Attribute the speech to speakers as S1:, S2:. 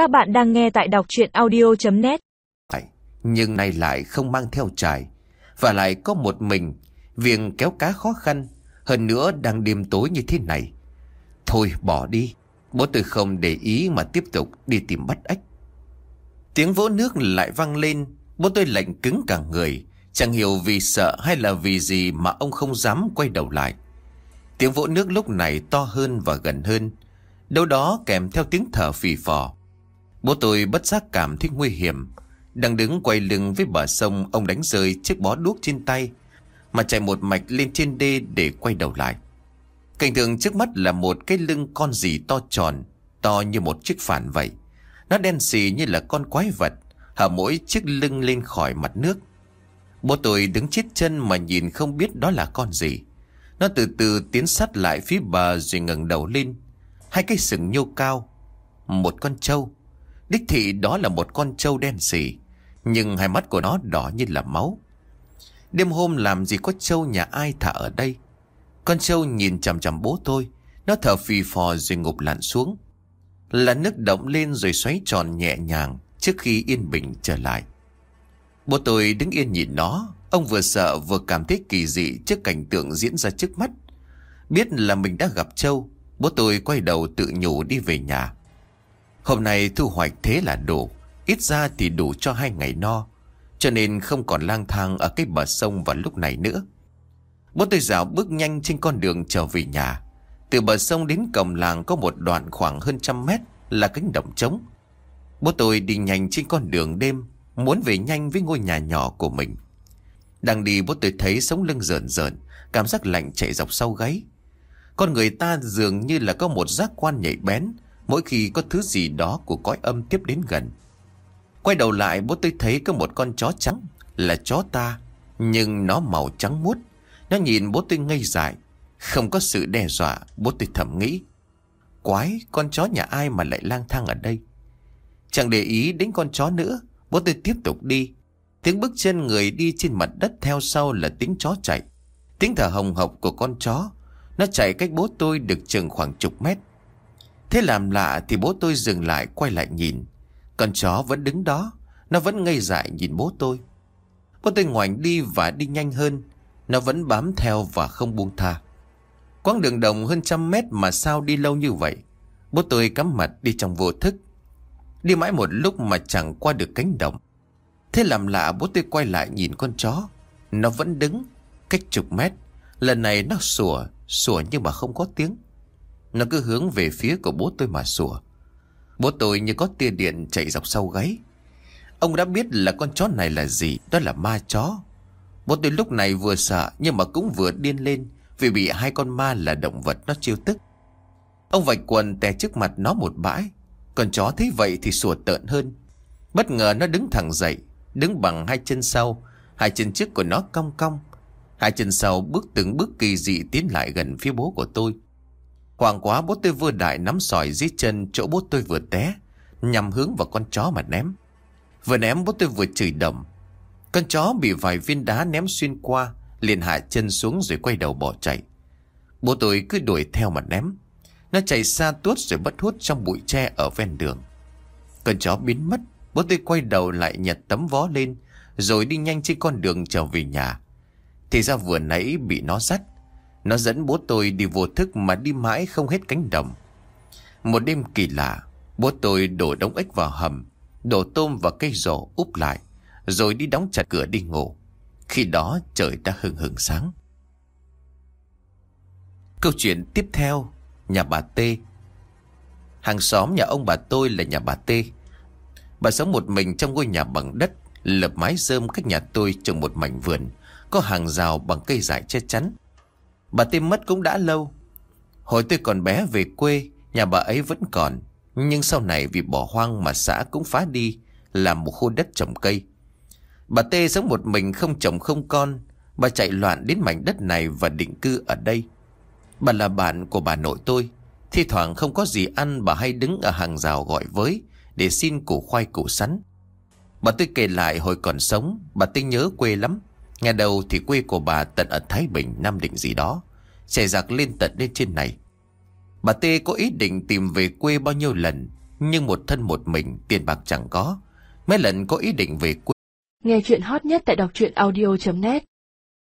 S1: Các bạn đang nghe tại đọc chuyện audio.net
S2: Nhưng nay lại không mang theo trải Và lại có một mình, Việc kéo cá khó khăn, Hơn nữa đang đêm tối như thế này. Thôi bỏ đi, Bố tôi không để ý mà tiếp tục đi tìm bắt ếch. Tiếng vỗ nước lại vang lên, Bố tôi lạnh cứng cả người, Chẳng hiểu vì sợ hay là vì gì mà ông không dám quay đầu lại. Tiếng vỗ nước lúc này to hơn và gần hơn, Đâu đó kèm theo tiếng thở phì phò. Bố tôi bất giác cảm thấy nguy hiểm. Đang đứng quay lưng với bờ sông, Ông đánh rơi chiếc bó đuốc trên tay, Mà chạy một mạch lên trên đê để quay đầu lại. Cảnh tượng trước mắt là một cái lưng con gì to tròn, To như một chiếc phản vậy. Nó đen xì như là con quái vật, Hở mỗi chiếc lưng lên khỏi mặt nước. Bố tôi đứng chết chân mà nhìn không biết đó là con gì. Nó từ từ tiến sát lại phía bờ rồi ngẩng đầu lên. Hai cái sừng nhô cao, Một con trâu. Đích thị đó là một con trâu đen xỉ Nhưng hai mắt của nó đỏ như là máu. Đêm hôm làm gì có trâu nhà ai thả ở đây? Con trâu nhìn chằm chằm bố tôi Nó thở phì phò rồi ngục lặn xuống. Là nước động lên rồi xoáy tròn nhẹ nhàng Trước khi yên bình trở lại. Bố tôi đứng yên nhìn nó Ông vừa sợ vừa cảm thấy kỳ dị Trước cảnh tượng diễn ra trước mắt. Biết là mình đã gặp trâu, Bố tôi quay đầu tự nhủ đi về nhà. Hôm nay thu hoạch thế là đủ, Ít ra thì đủ cho hai ngày no, Cho nên không còn lang thang Ở cái bờ sông vào lúc này nữa. Bố tôi dạo bước nhanh trên con đường trở về nhà. Từ bờ sông đến cổng làng Có một đoạn khoảng hơn trăm mét Là cánh đồng trống. Bố tôi đi nhanh trên con đường đêm, Muốn về nhanh với ngôi nhà nhỏ của mình. Đang đi, bố tôi thấy sống lưng rợn rợn, Cảm giác lạnh chạy dọc sau gáy. Con người ta dường như là có một giác quan nhạy bén Mỗi khi có thứ gì đó của cõi âm tiếp đến gần, Quay đầu lại bố tôi thấy có một con chó trắng Là chó ta, Nhưng nó màu trắng muốt. Nó nhìn bố tôi ngây dại, Không có sự đe dọa, Bố tôi thầm nghĩ. Quái, con chó nhà ai mà lại lang thang ở đây? Chẳng để ý đến con chó nữa, Bố tôi tiếp tục đi. Tiếng bước chân người đi trên mặt đất theo sau là tiếng chó chạy. Tiếng thở hồng hộc của con chó, Nó chạy cách bố tôi được chừng khoảng chục mét. Thế làm lạ thì bố tôi dừng lại quay lại nhìn. Con chó vẫn đứng đó, Nó vẫn ngây dại nhìn bố tôi. Bố tôi ngoảnh đi và đi nhanh hơn, Nó vẫn bám theo và không buông tha. Quãng đường đồng hơn trăm mét mà sao đi lâu như vậy, Bố tôi cắm mặt đi trong vô thức. Đi mãi một lúc mà chẳng qua được cánh đồng. Thế làm lạ bố tôi quay lại nhìn con chó, Nó vẫn đứng Cách chục mét. Lần này nó sủa Sủa nhưng mà không có tiếng. Nó cứ hướng về phía của bố tôi mà sủa. Bố tôi như có tia điện chạy dọc sau gáy. Ông đã biết là con chó này là gì, Đó là ma chó. Bố tôi lúc này vừa sợ Nhưng mà cũng vừa điên lên Vì bị hai con ma là động vật nó chiêu tức Ông vạch quần tè trước mặt nó một bãi. Con chó thấy vậy thì sủa tợn hơn. Bất ngờ nó đứng thẳng dậy, Đứng bằng hai chân sau, Hai chân trước của nó cong cong. Hai chân sau bước từng bước kỳ dị tiến lại gần phía bố của tôi. Hoàng quá bố tôi vừa đại nắm sỏi dưới chân chỗ bố tôi vừa té Nhằm hướng vào con chó mà ném Vừa ném bố tôi vừa chửi đầm Con chó bị vài viên đá ném xuyên qua liền hạ chân xuống rồi quay đầu bỏ chạy Bố tôi cứ đuổi theo mà ném nó chạy xa tuốt rồi bất hút trong bụi tre ở ven đường. Con chó biến mất, bố tôi quay đầu lại nhặt tấm vó lên, rồi đi nhanh trên con đường trở về nhà. Thì ra vừa nãy bị nó dắt. Nó dẫn bố tôi đi vô thức mà đi mãi không hết cánh đồng. Một đêm kỳ lạ, bố tôi đổ đống ếch vào hầm, đổ tôm vào cây rổ úp lại, rồi đi đóng chặt cửa đi ngủ. Khi đó trời đã hừng hừng sáng. Câu chuyện tiếp theo nhà bà Tê. Hàng xóm nhà ông bà tôi là nhà bà Tê. Bà sống một mình trong ngôi nhà bằng đất, lập mái rơm cách nhà tôi trồng một mảnh vườn, có hàng rào bằng cây dại che chắn. Bà Tê mất cũng đã lâu. Hồi tôi còn bé về quê, nhà bà ấy vẫn còn, nhưng sau này vì bỏ hoang mà xã cũng phá đi, làm một khu đất trồng cây. Bà Tê sống một mình không chồng không con, bà chạy loạn đến mảnh đất này và định cư ở đây. Bà là bạn của bà nội tôi Thi thoảng không có gì ăn bà hay đứng ở hàng rào gọi với Để xin củ khoai củ sắn Bà tôi kể lại hồi còn sống Bà tê nhớ quê lắm Nghe đầu thì quê của bà tận ở Thái Bình, Nam Định gì đó. Xe giặc lên tận lên trên này. Bà Tê có ý định tìm về quê bao nhiêu lần, Nhưng một thân một mình, tiền bạc chẳng có. Mấy lần có ý định về quê
S3: Nghe chuyện hot nhất tại đọc truyện audio.net